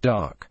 dark.